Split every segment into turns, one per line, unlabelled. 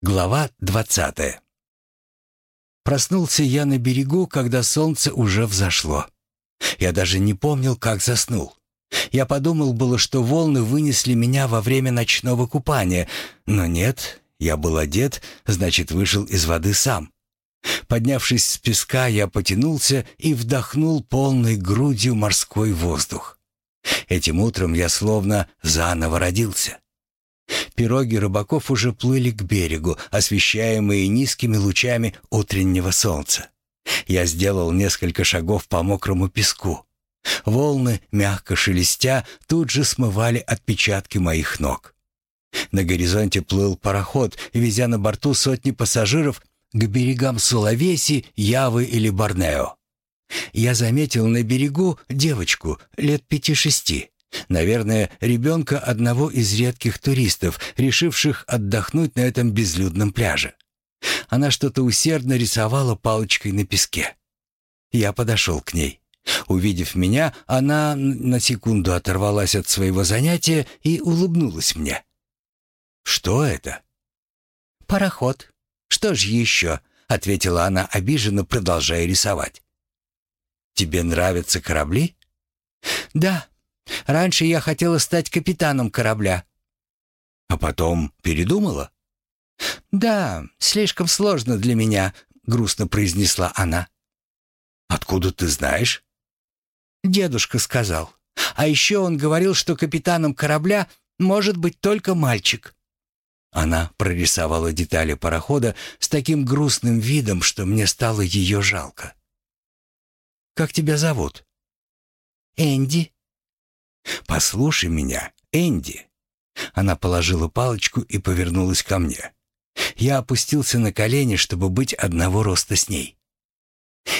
Глава двадцатая. Проснулся я на берегу, когда солнце уже взошло. Я даже не помнил, как заснул. Я подумал было, что волны вынесли меня во время ночного купания, но нет, я был одет, значит, вышел из воды сам. Поднявшись с песка, я потянулся и вдохнул полной грудью морской воздух. Этим утром я словно заново родился. Пироги рыбаков уже плыли к берегу, освещаемые низкими лучами утреннего солнца. Я сделал несколько шагов по мокрому песку. Волны, мягко шелестя, тут же смывали отпечатки моих ног. На горизонте плыл пароход, везя на борту сотни пассажиров к берегам Сулавеси, Явы или Борнео. Я заметил на берегу девочку лет пяти-шести. Наверное, ребенка одного из редких туристов, решивших отдохнуть на этом безлюдном пляже. Она что-то усердно рисовала палочкой на песке. Я подошел к ней. Увидев меня, она на секунду оторвалась от своего занятия и улыбнулась мне. «Что это?» «Пароход. Что ж еще?» — ответила она обиженно, продолжая рисовать. «Тебе нравятся корабли?» «Да, Раньше я хотела стать капитаном корабля». «А потом передумала?» «Да, слишком сложно для меня», — грустно произнесла она. «Откуда ты знаешь?» «Дедушка сказал. А еще он говорил, что капитаном корабля может быть только мальчик». Она прорисовала детали парохода с таким грустным видом, что мне стало ее жалко. «Как тебя зовут?» «Энди», «Послушай меня, Энди». Она положила палочку и повернулась ко мне. Я опустился на колени, чтобы быть одного роста с ней.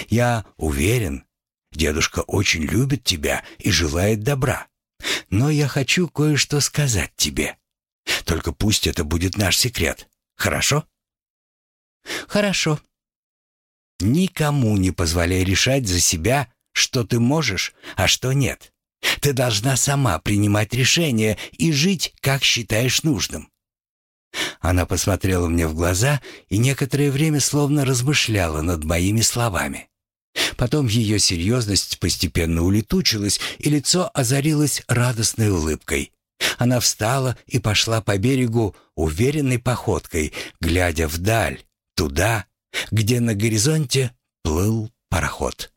«Я уверен, дедушка очень любит тебя и желает добра. Но я хочу кое-что сказать тебе. Только пусть это будет наш секрет. Хорошо?» «Хорошо». «Никому не позволяй решать за себя, что ты можешь, а что нет. Ты должна сама принимать решения и жить, как считаешь нужным». Она посмотрела мне в глаза и некоторое время словно размышляла над моими словами. Потом ее серьезность постепенно улетучилась, и лицо озарилось радостной улыбкой. Она встала и пошла по берегу уверенной походкой, глядя вдаль, туда, где на горизонте плыл пароход.